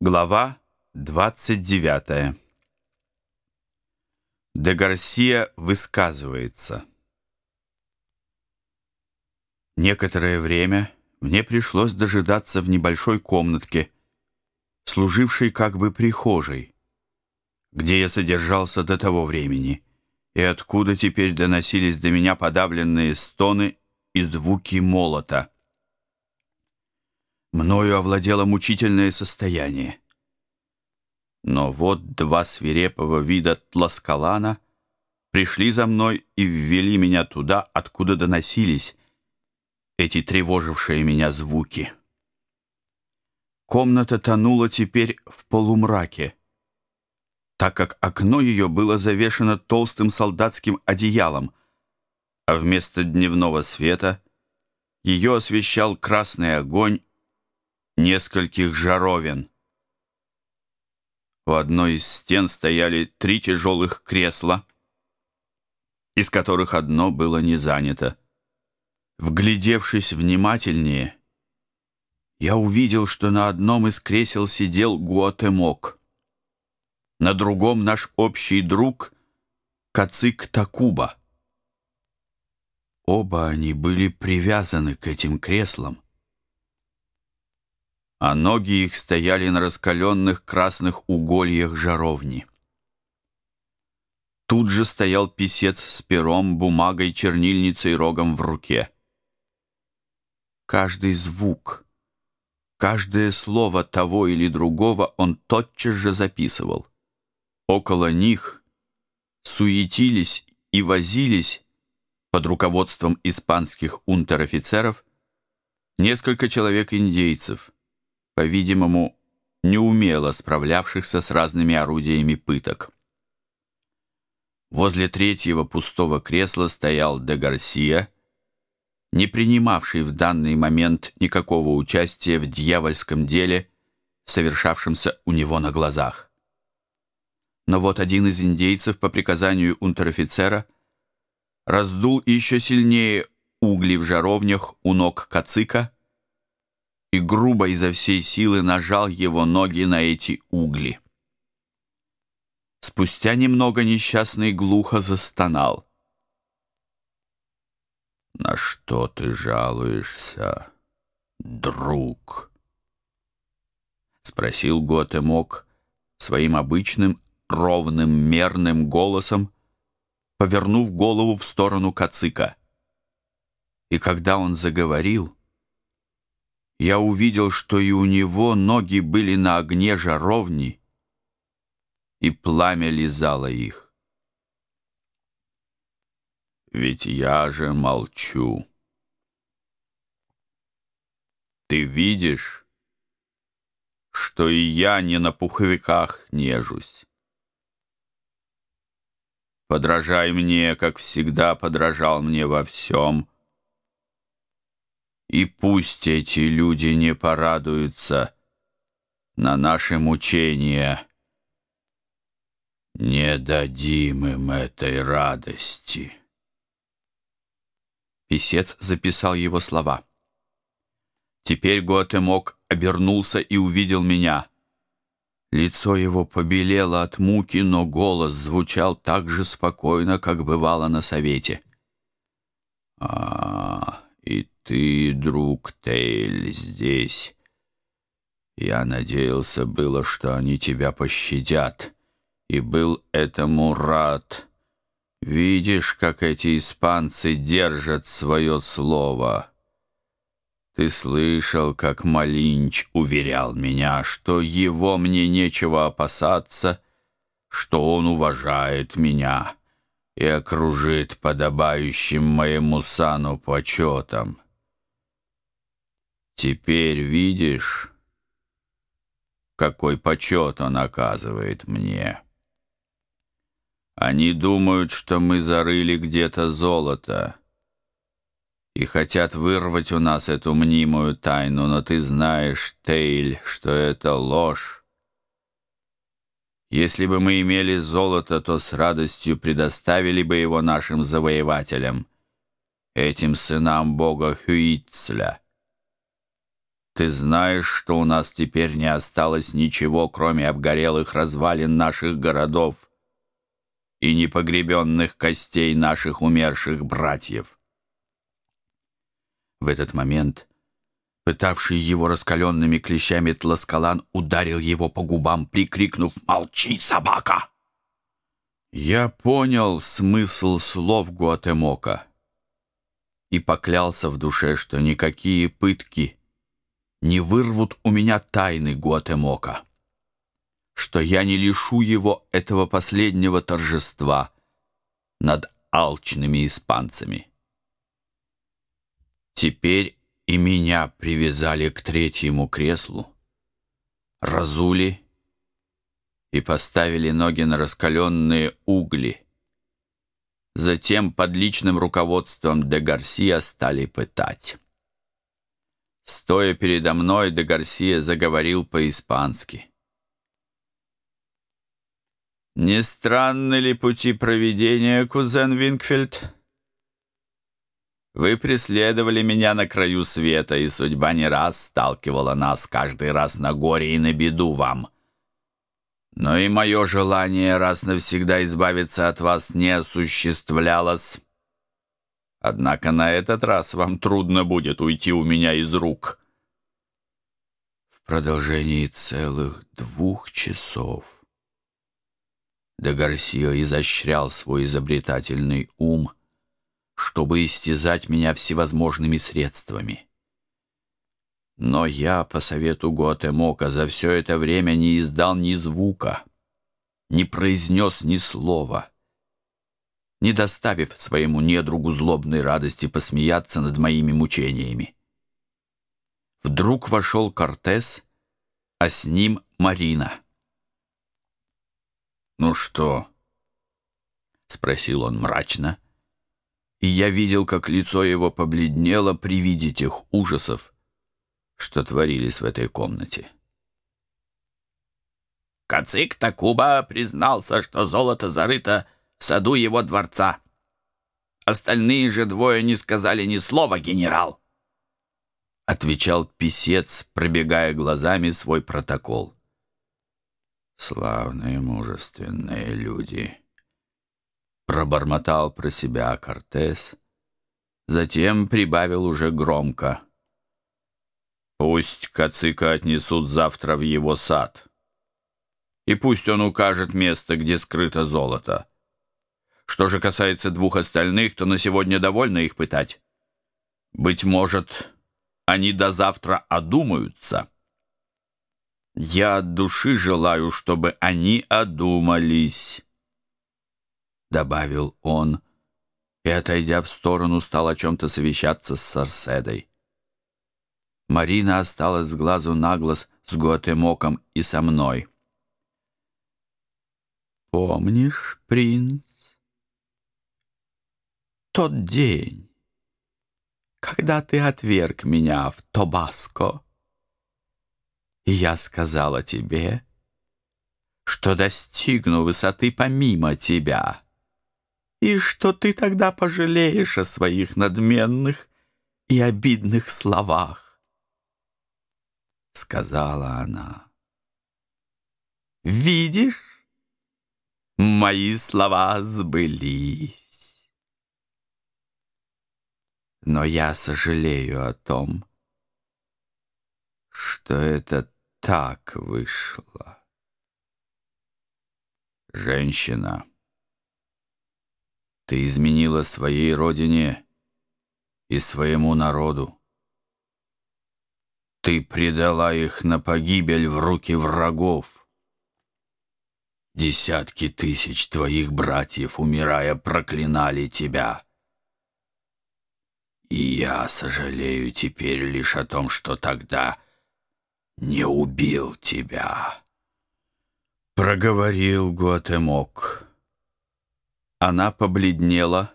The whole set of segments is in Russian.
Глава 29. Де Гарсия высказывается. Некоторое время мне пришлось дожидаться в небольшой комнатке, служившей как бы прихожей, где я содержался до того времени, и откуда теперь доносились до меня подавленные стоны и звуки молота — мною овладело мучительное состояние. Но вот два свирепого вида тласкалана пришли за мной и ввели меня туда, откуда доносились эти тревожившие меня звуки. Комната тонула теперь в полумраке, так как окно ее было завешено толстым солдатским одеялом, а вместо дневного света ее освещал красный огонь нескольких жаровин. У одной из стен стояли три тяжелых кресла, из которых одно было не занято. Вглядевшись внимательнее, я увидел, что на одном из кресел сидел Гуатемок, на другом наш общий друг Кацик Такуба. Оба они были привязаны к этим креслам, а ноги их стояли на раскаленных красных угольях жаровни. Тут же стоял писец с пером, бумагой, чернильницей рогом в руке. Каждый звук, каждое слово того или другого он тотчас же записывал. Около них суетились и возились под руководством испанских унтер-офицеров несколько человек-индейцев — по-видимому, неумело справлявшихся с разными орудиями пыток. Возле третьего пустого кресла стоял де Гарсия, не принимавший в данный момент никакого участия в дьявольском деле, совершавшемся у него на глазах. Но вот один из индейцев по приказанию унтер-офицера раздул еще сильнее угли в жаровнях у ног Кацика и грубо изо всей силы нажал его ноги на эти угли. Спустя немного несчастный глухо застонал. «На что ты жалуешься, друг?» Спросил Готемок своим обычным ровным мерным голосом, повернув голову в сторону Кацика. И когда он заговорил, я увидел, что и у него ноги были на огне жаровни, и пламя лизало их. Ведь я же молчу. Ты видишь, что и я не на пуховиках нежусь. Подражай мне, как всегда подражал мне во всем — и пусть эти люди не порадуются на наши мучения. Не дадим им этой радости. Песец записал его слова. Теперь Готемок обернулся и увидел меня. Лицо его побелело от муки, но голос звучал так же спокойно, как бывало на совете. «А, и ты, друг Тейль, здесь. Я надеялся было, что они тебя пощадят, и был этому рад. Видишь, как эти испанцы держат свое слово. Ты слышал, как Малинч уверял меня, что его мне нечего опасаться, что он уважает меня и окружит подобающим моему сану почетом. Теперь видишь, какой почет он оказывает мне. Они думают, что мы зарыли где-то золото и хотят вырвать у нас эту мнимую тайну, но ты знаешь, Тейль, что это ложь. Если бы мы имели золото, то с радостью предоставили бы его нашим завоевателям, этим сынам бога Хюицля. Ты знаешь, что у нас теперь не осталось ничего, кроме обгорелых развалин наших городов и непогребенных костей наших умерших братьев. В этот момент пытавший его раскаленными клещами Тласкалан ударил его по губам, прикрикнув «Молчи, собака!». Я понял смысл слов Гуатемока и поклялся в душе, что никакие пытки не вырвут у меня тайны Гуатемока, что я не лишу его этого последнего торжества над алчными испанцами. Теперь и меня привязали к третьему креслу, разули и поставили ноги на раскаленные угли. Затем под личным руководством де Гарсия стали пытать. Стоя передо мной, де Гарсия заговорил по-испански. «Не странны ли пути проведения, кузен Винкфельд?» Вы преследовали меня на краю света, и судьба не раз сталкивала нас каждый раз на горе и на беду вам. Но и мое желание раз навсегда избавиться от вас не осуществлялось. Однако на этот раз вам трудно будет уйти у меня из рук. В продолжении целых двух часов де Гарсио изощрял свой изобретательный ум — чтобы истязать меня всевозможными средствами. Но я, по совету Гуатемока, за все это время не издал ни звука, не произнес ни слова, не доставив своему недругу злобной радости посмеяться над моими мучениями. Вдруг вошел Кортес, а с ним Марина. «Ну что?» — спросил он мрачно, — и я видел, как лицо его побледнело при виде тех ужасов, что творились в этой комнате. Кацик Такуба признался, что золото зарыто в саду его дворца. Остальные же двое не сказали ни слова, генерал. Отвечал писец, пробегая глазами свой протокол. Славные, мужественные люди пробормотал про себя Кортес, затем прибавил уже громко. «Пусть Кацика отнесут завтра в его сад, и пусть он укажет место, где скрыто золото. Что же касается двух остальных, то на сегодня довольно их пытать. Быть может, они до завтра одумаются». Я от души желаю, чтобы они одумались. — добавил он, и, отойдя в сторону, стал о чем-то совещаться с Сарседой. Марина осталась с глазу на глаз с Гуатемоком и со мной. «Помнишь, принц, тот день, когда ты отверг меня в Тобаско, и я сказала тебе, что достигну высоты помимо тебя?» и что ты тогда пожалеешь о своих надменных и обидных словах, — сказала она. Видишь, мои слова сбылись. Но я сожалею о том, что это так вышло. Женщина — ты изменила своей родине и своему народу. Ты предала их на погибель в руки врагов. Десятки тысяч твоих братьев, умирая, проклинали тебя. И я сожалею теперь лишь о том, что тогда не убил тебя. Проговорил Гуатемок. Она побледнела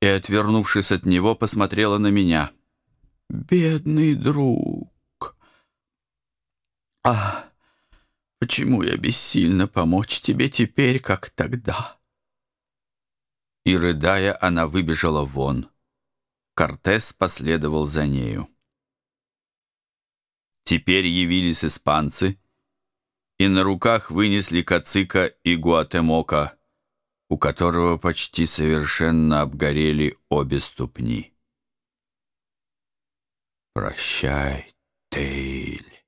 и, отвернувшись от него, посмотрела на меня. «Бедный друг! А почему я бессильно помочь тебе теперь, как тогда?» И, рыдая, она выбежала вон. Кортес последовал за нею. Теперь явились испанцы и на руках вынесли Кацика и Гуатемока, у которого почти совершенно обгорели обе ступни. «Прощай, Тейль»,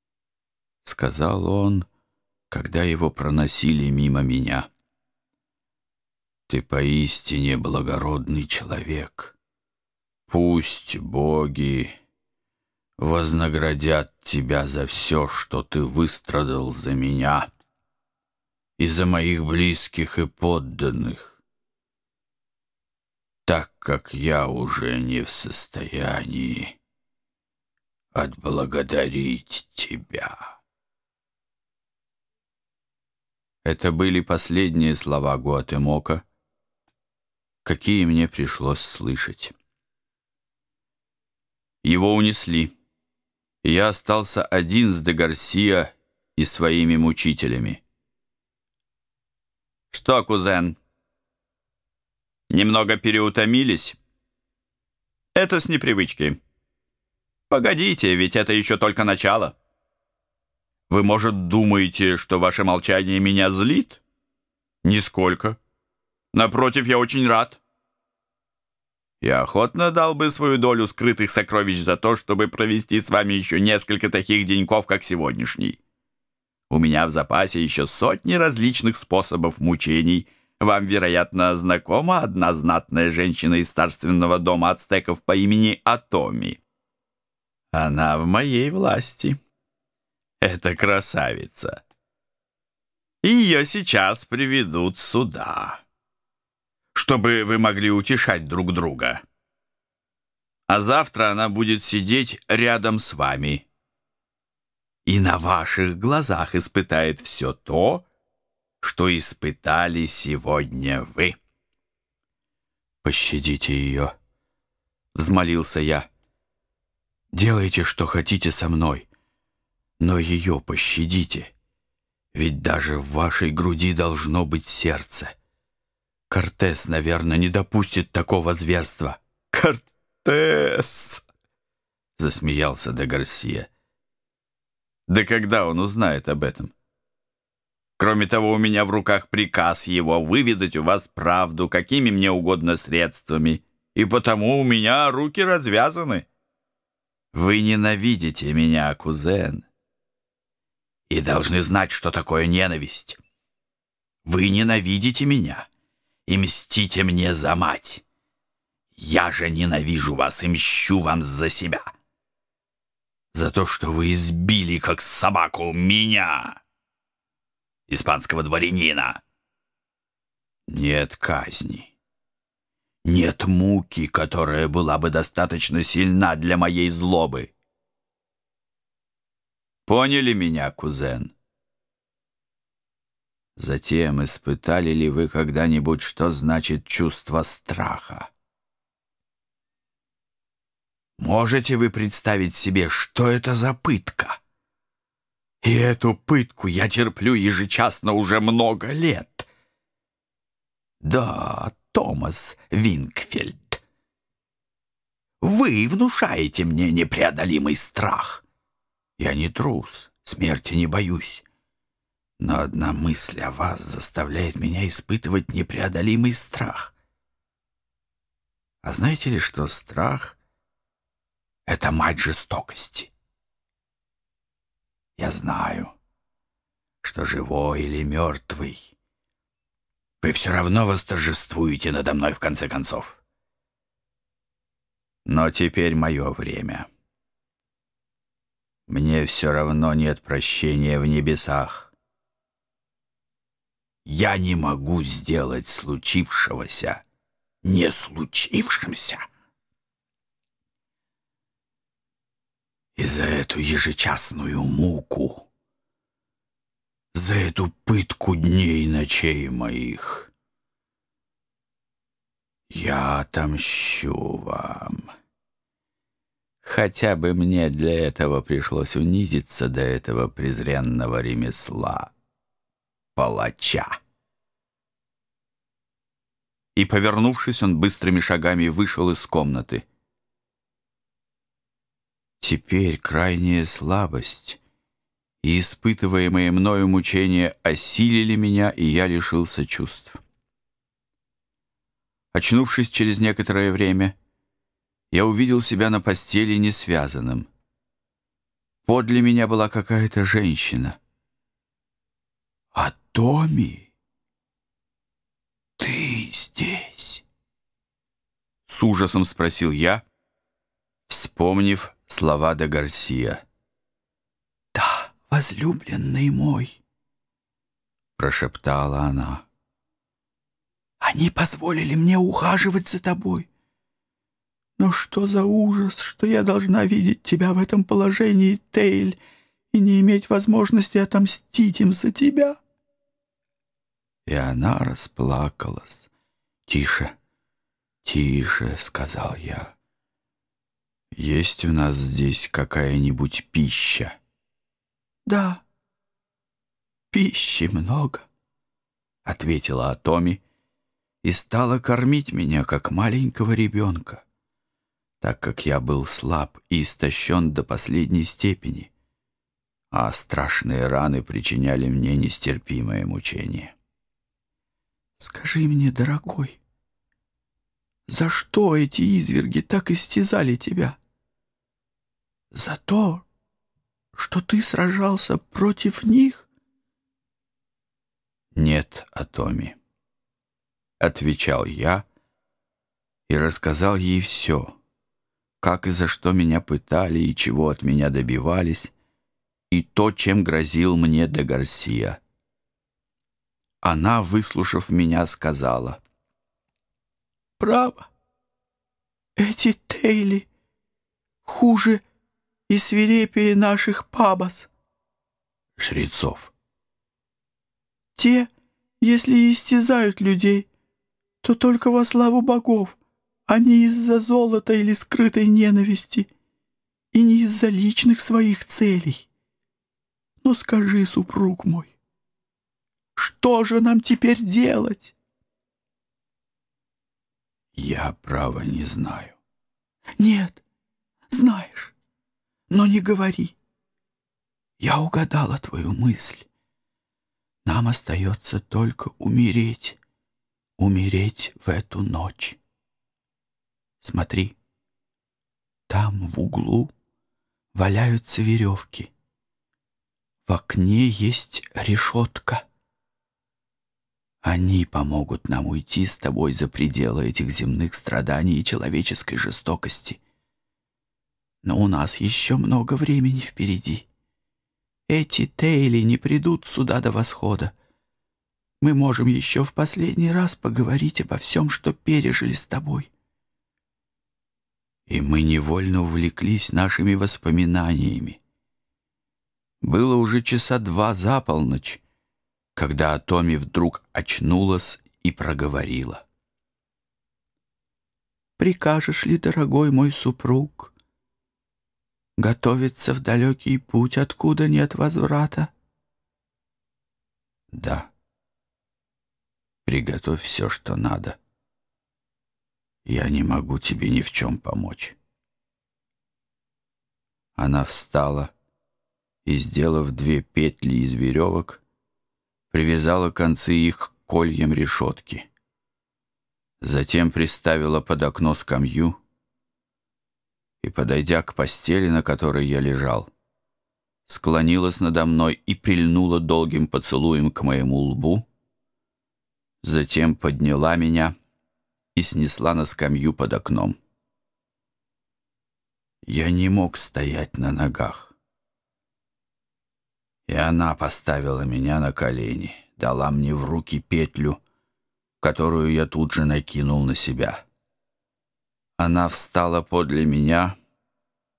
— сказал он, когда его проносили мимо меня. «Ты поистине благородный человек. Пусть боги вознаградят тебя за все, что ты выстрадал за меня и за моих близких и подданных, так как я уже не в состоянии отблагодарить тебя. Это были последние слова Гуатемока, какие мне пришлось слышать. Его унесли я остался один с де Гарсия и своими мучителями. «Что, кузен, немного переутомились?» «Это с непривычки. Погодите, ведь это еще только начало. Вы, может, думаете, что ваше молчание меня злит? Нисколько. Напротив, я очень рад». Я охотно дал бы свою долю скрытых сокровищ за то, чтобы провести с вами еще несколько таких деньков, как сегодняшний. У меня в запасе еще сотни различных способов мучений. Вам, вероятно, знакома одна знатная женщина из старственного дома ацтеков по имени Атоми. Она в моей власти. Это красавица. Ее сейчас приведут сюда чтобы вы могли утешать друг друга. А завтра она будет сидеть рядом с вами и на ваших глазах испытает все то, что испытали сегодня вы. «Пощадите ее», — взмолился я. «Делайте, что хотите со мной, но ее пощадите, ведь даже в вашей груди должно быть сердце». Кортес, наверное, не допустит такого зверства. Кортес! Засмеялся де Гарсия. Да когда он узнает об этом? Кроме того, у меня в руках приказ его выведать у вас правду, какими мне угодно средствами, и потому у меня руки развязаны. Вы ненавидите меня, кузен, и должны знать, что такое ненависть. Вы ненавидите меня и мстите мне за мать. Я же ненавижу вас и мщу вам за себя. За то, что вы избили, как собаку, меня, испанского дворянина. Нет казни. Нет муки, которая была бы достаточно сильна для моей злобы. Поняли меня, кузен? Затем, испытали ли вы когда-нибудь, что значит чувство страха? Можете вы представить себе, что это за пытка? И эту пытку я терплю ежечасно уже много лет. Да, Томас Винкфельд, вы внушаете мне непреодолимый страх. Я не трус, смерти не боюсь. Но одна мысль о вас заставляет меня испытывать непреодолимый страх. А знаете ли, что страх — это мать жестокости? Я знаю, что живой или мертвый, вы все равно восторжествуете надо мной в конце концов. Но теперь мое время. Мне все равно нет прощения в небесах. Я не могу сделать случившегося не случившимся. И за эту ежечасную муку, за эту пытку дней и ночей моих, я отомщу вам. Хотя бы мне для этого пришлось унизиться до этого презренного ремесла палача. И, повернувшись, он быстрыми шагами вышел из комнаты. Теперь крайняя слабость и испытываемые мною мучения осилили меня, и я лишился чувств. Очнувшись через некоторое время, я увидел себя на постели несвязанным. Подле меня была какая-то женщина. «А Томи, ты здесь?» С ужасом спросил я, вспомнив слова де Гарсия. «Да, возлюбленный мой», — прошептала она. «Они позволили мне ухаживать за тобой. Но что за ужас, что я должна видеть тебя в этом положении, Тейль, и не иметь возможности отомстить им за тебя?» И она расплакалась. «Тише, тише», — сказал я. «Есть у нас здесь какая-нибудь пища?» «Да, пищи много», — ответила Атоми и стала кормить меня, как маленького ребенка так как я был слаб и истощен до последней степени, а страшные раны причиняли мне нестерпимое мучение. «Скажи мне, дорогой, за что эти изверги так истязали тебя? За то, что ты сражался против них?» «Нет, Атоми», — отвечал я и рассказал ей все — как и за что меня пытали и чего от меня добивались, и то, чем грозил мне де Гарсия. Она, выслушав меня, сказала, «Право, эти Тейли хуже и свирепее наших пабас». Шрецов. «Те, если истязают людей, то только во славу богов, а не из-за золота или скрытой ненависти, и не из-за личных своих целей. Ну скажи, супруг мой, что же нам теперь делать? Я, право, не знаю. Нет, знаешь, но не говори. Я угадала твою мысль. Нам остается только умереть, умереть в эту ночь. Смотри, там в углу валяются веревки. В окне есть решетка. Они помогут нам уйти с тобой за пределы этих земных страданий и человеческой жестокости. Но у нас еще много времени впереди. Эти Тейли не придут сюда до восхода. Мы можем еще в последний раз поговорить обо всем, что пережили с тобой и мы невольно увлеклись нашими воспоминаниями. Было уже часа два за полночь, когда Атоми вдруг очнулась и проговорила. «Прикажешь ли, дорогой мой супруг, готовиться в далекий путь, откуда нет возврата?» «Да. Приготовь все, что надо». Я не могу тебе ни в чем помочь. Она встала и, сделав две петли из веревок, привязала концы их к кольям решетки. Затем приставила под окно скамью и, подойдя к постели, на которой я лежал, склонилась надо мной и прильнула долгим поцелуем к моему лбу, затем подняла меня — и снесла на скамью под окном. Я не мог стоять на ногах. И она поставила меня на колени, дала мне в руки петлю, которую я тут же накинул на себя. Она встала подле меня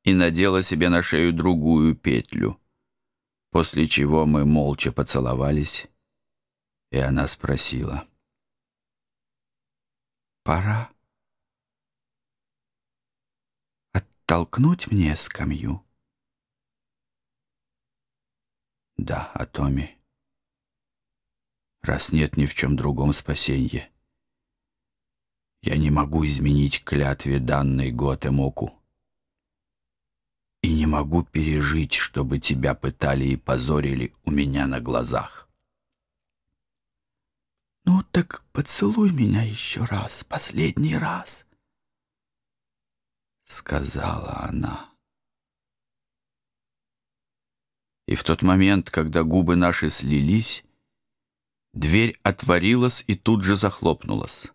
и надела себе на шею другую петлю, после чего мы молча поцеловались, и она спросила — пора. Оттолкнуть мне скамью? Да, Атоми. Раз нет ни в чем другом спасенья. Я не могу изменить клятве данной Готэмоку. И не могу пережить, чтобы тебя пытали и позорили у меня на глазах. «Ну так поцелуй меня еще раз, последний раз», — сказала она. И в тот момент, когда губы наши слились, дверь отворилась и тут же захлопнулась.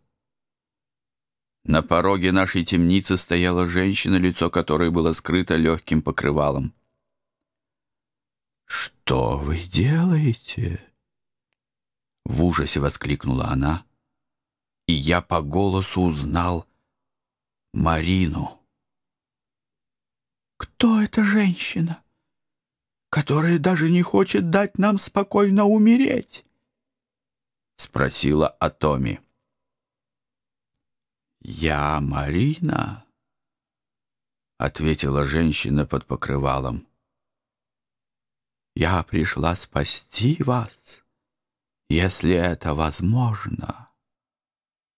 На пороге нашей темницы стояла женщина, лицо которой было скрыто легким покрывалом. «Что вы делаете?» В ужасе воскликнула она, и я по голосу узнал Марину. «Кто эта женщина, которая даже не хочет дать нам спокойно умереть?» Спросила Атоми. «Я Марина», — ответила женщина под покрывалом. «Я пришла спасти вас» если это возможно.